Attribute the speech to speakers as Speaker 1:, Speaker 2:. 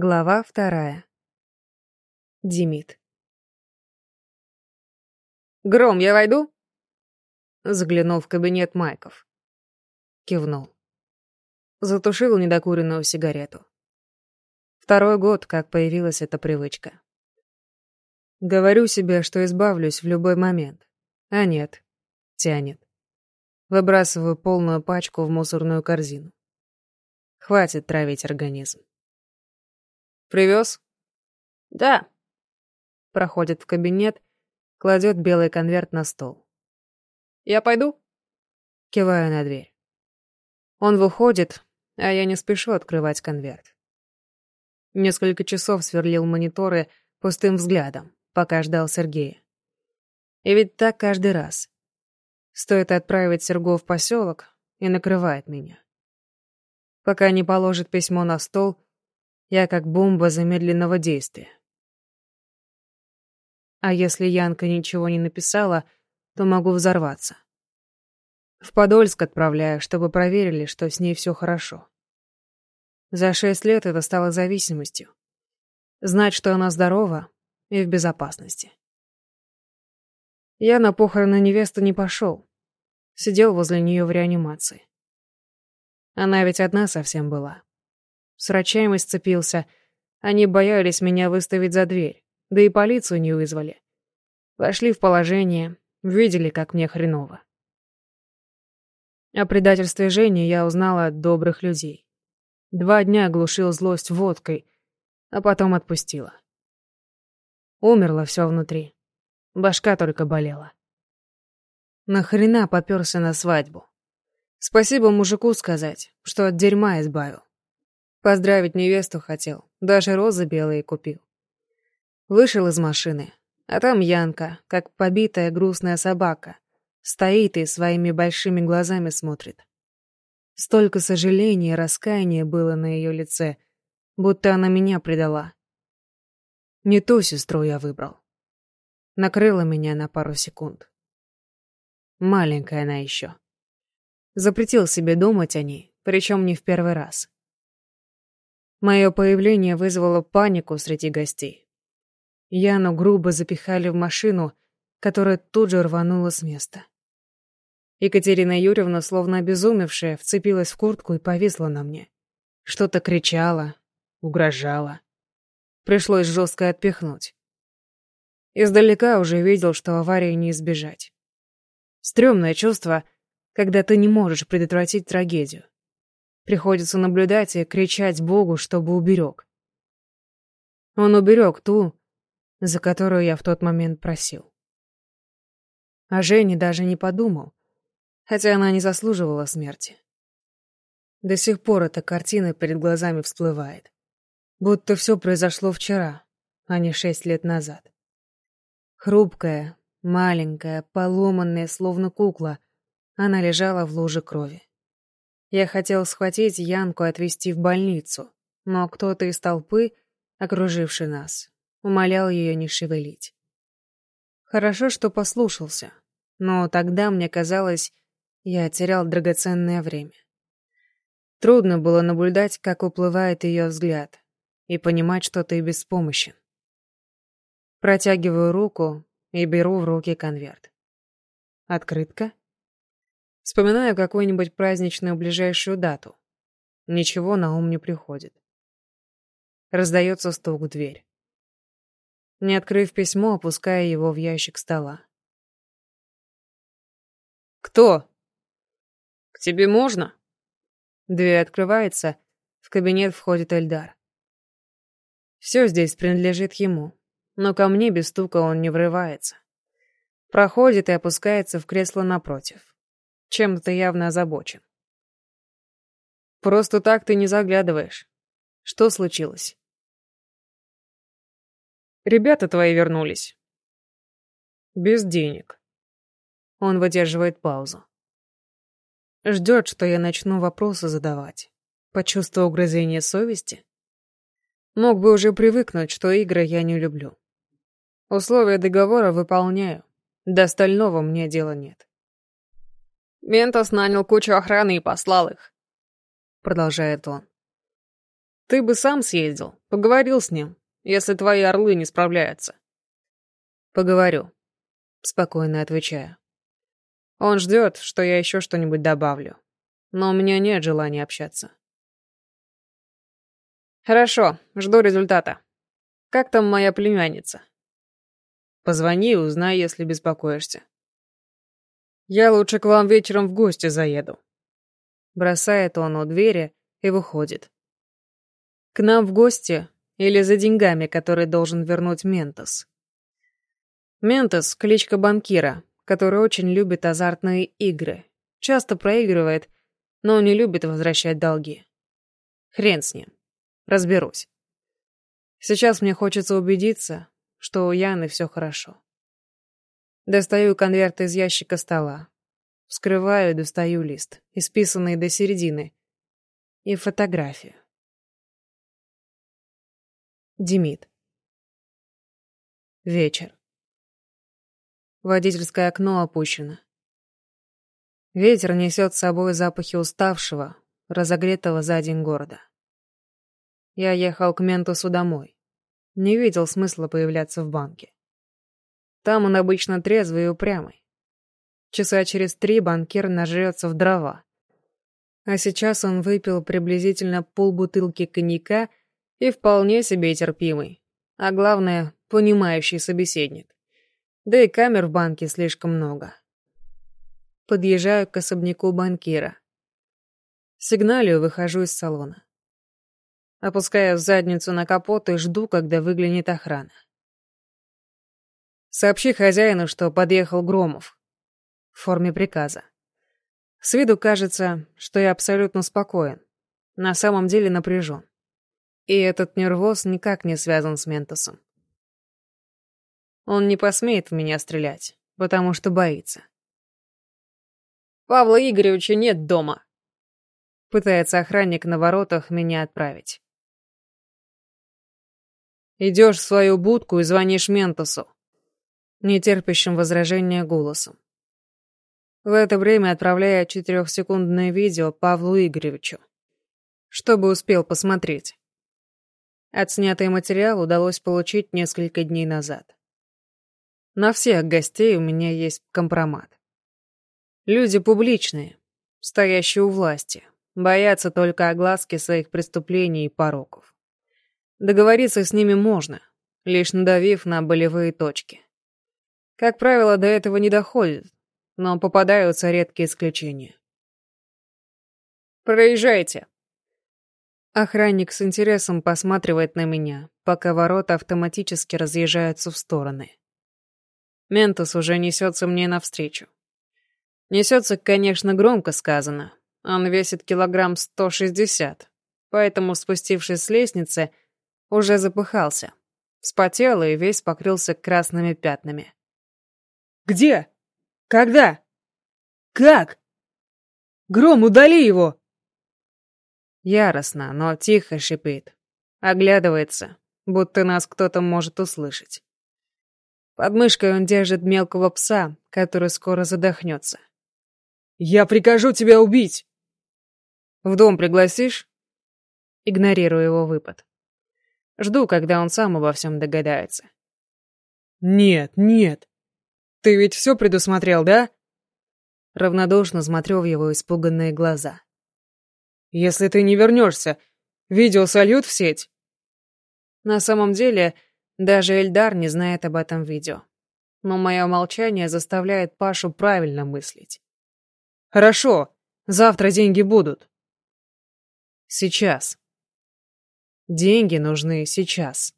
Speaker 1: Глава вторая. Димит.
Speaker 2: «Гром, я войду?»
Speaker 1: Заглянул в кабинет Майков. Кивнул. Затушил недокуренную сигарету. Второй год, как появилась эта привычка. Говорю себе, что избавлюсь в любой момент. А нет, тянет. Выбрасываю полную пачку в мусорную корзину. Хватит травить организм.
Speaker 2: Привез?
Speaker 1: Да. Проходит в кабинет, кладет белый конверт на стол.
Speaker 2: Я пойду?
Speaker 1: Киваю на дверь. Он выходит, а я не спешу открывать конверт. Несколько часов сверлил мониторы пустым взглядом, пока ждал Сергея. И ведь так каждый раз. Стоит отправить Серго в поселок, и накрывает меня. Пока не положит письмо на стол, я как бомба замедленного действия. А если Янка ничего не написала, то могу взорваться. В Подольск отправляю, чтобы проверили, что с ней все хорошо. За шесть лет это стало зависимостью. Знать, что она здорова и в безопасности. Я на похороны невесты не пошел. Сидел возле нее в реанимации. Она ведь одна совсем была. С врачами сцепился. Они боялись меня выставить за дверь. Да и полицию не вызвали. Вошли в положение, видели, как мне хреново. О предательстве Жени я узнала от добрых людей. Два дня глушил злость водкой, а потом отпустила. Умерло все внутри. Башка только болела. Нахрена попёрся на свадьбу? Спасибо мужику сказать, что от дерьма избавил. Поздравить невесту хотел, даже розы белые купил. Вышел из машины, а там Янка, как побитая грустная собака, стоит и своими большими глазами смотрит. Столько сожаления и раскаяния было на ее лице, будто она меня предала. Не ту сестру я выбрал. Накрыла меня на пару секунд. Маленькая она еще. Запретил себе думать о ней, причем не в первый раз. Мое появление вызвало панику среди гостей. Яну грубо запихали в машину, которая тут же рванула с места. Екатерина Юрьевна, словно обезумевшая, вцепилась в куртку и повисла на мне. Что-то кричала, угрожала. Пришлось жестко отпихнуть. Издалека уже видел, что аварии не избежать. Стремное чувство, когда ты не можешь предотвратить трагедию. Приходится наблюдать и кричать Богу, чтобы уберег. Он уберег ту, за которую я в тот момент просил. О Жене даже не подумал, хотя она не заслуживала смерти. До сих пор эта картина перед глазами всплывает. Будто все произошло вчера, а не шесть лет назад. Хрупкая, маленькая, поломанная, словно кукла, она лежала в луже крови. Я хотел схватить Янку и отвезти в больницу, но кто-то из толпы, окруживший нас, умолял ее не шевелить. Хорошо, что послушался, но тогда мне казалось, я терял драгоценное время. Трудно было наблюдать, как уплывает ее взгляд, и понимать, что ты беспомощен. Протягиваю руку и беру в руки конверт. Открытка? Вспоминаю какую-нибудь праздничную ближайшую дату. Ничего на ум не приходит. Раздается стук в дверь. Не открыв письмо, опуская его в ящик стола.
Speaker 2: «Кто?» «К тебе можно?»
Speaker 1: Дверь открывается, в кабинет входит Эльдар. Все здесь принадлежит ему, но ко мне без стука он не врывается. Проходит и опускается в кресло напротив. Чем-то явно озабочен. Просто так ты не заглядываешь. Что случилось?
Speaker 2: Ребята твои вернулись.
Speaker 1: Без денег. Он выдерживает паузу. Ждет, что я начну вопросы задавать. Почувствовал угрызение совести? Мог бы уже привыкнуть, что игры я не люблю. Условия договора выполняю. До остального мне дела нет.
Speaker 2: Ментос нанял кучу охраны и послал их.
Speaker 1: Продолжает он.
Speaker 2: Ты бы сам съездил, поговорил с ним, если твои орлы не справляются.
Speaker 1: Поговорю. Спокойно отвечаю. Он ждет, что я еще что-нибудь добавлю. Но у меня нет желания общаться.
Speaker 2: Хорошо, жду результата. Как там моя племянница?
Speaker 1: Позвони и узнай, если беспокоишься. Я лучше к вам вечером в гости заеду. Бросает он у двери и выходит. К нам в гости или за деньгами, которые должен вернуть Ментос. Ментос — кличка банкира, который очень любит азартные игры. Часто проигрывает, но не любит возвращать долги. Хрен с ним. Разберусь. Сейчас мне хочется убедиться, что у Яны все хорошо. Достаю конверт из ящика стола. Вскрываю и достаю лист, исписанный до середины, и фотографию. Демид. Вечер. Водительское окно опущено. Ветер несет с собой запахи уставшего, разогретого за день города. Я ехал к Ментусу домой. Не видел смысла появляться в банке. Там он обычно трезвый и упрямый. Часа через три банкир нажрется в дрова. А сейчас он выпил приблизительно полбутылки коньяка и вполне себе терпимый. А главное, понимающий собеседник. Да и камер в банке слишком много. Подъезжаю к особняку банкира. Сигналю выхожу из салона. Опускаю задницу на капот и жду, когда выглянет охрана. Сообщи хозяину, что подъехал Громов. В форме приказа. С виду кажется, что я абсолютно спокоен. На самом деле напряжен. И этот нервоз никак не связан с Ментосом. Он не посмеет в меня стрелять, потому что боится.
Speaker 2: «Павла Игоревича нет дома», —
Speaker 1: пытается охранник на воротах меня отправить. Идешь в свою будку и звонишь Ментосу, нетерпящим возражения голосом. В это время отправляя четырехсекундное видео Павлу Игоревичу, чтобы успел посмотреть. Отснятый материал удалось получить несколько дней назад. На всех гостей у меня есть компромат. Люди публичные, стоящие у власти, боятся только огласки своих преступлений и пороков. Договориться с ними можно, лишь надавив на болевые точки. Как правило, до этого не доходит, но попадаются редкие исключения.
Speaker 2: «Проезжайте»,
Speaker 1: Охранник с интересом посматривает на меня, пока ворота автоматически разъезжаются в стороны. Ментос уже несется мне навстречу. Несется, конечно, громко сказано. Он весит килограмм 160, поэтому, спустившись с лестницы, уже запыхался. Вспотел и весь покрылся красными пятнами.
Speaker 2: «Где? Когда? Как? Гром, удали его!»
Speaker 1: Яростно, но тихо шипит. Оглядывается, будто нас кто-то может услышать. Под мышкой он держит мелкого пса, который скоро задохнется.
Speaker 2: «Я прикажу тебя убить!»
Speaker 1: «В дом пригласишь?» Игнорирую его выпад. Жду, когда он сам обо всем догадается.
Speaker 2: «Нет, нет. Ты ведь все предусмотрел, да?»
Speaker 1: Равнодушно смотрю в его испуганные глаза.
Speaker 2: Если ты не вернешься, видео сольют в сеть.
Speaker 1: На самом деле, даже Эльдар не знает об этом видео. Но мое молчание заставляет Пашу правильно мыслить.
Speaker 2: Хорошо, завтра деньги будут.
Speaker 1: Сейчас. Деньги нужны сейчас.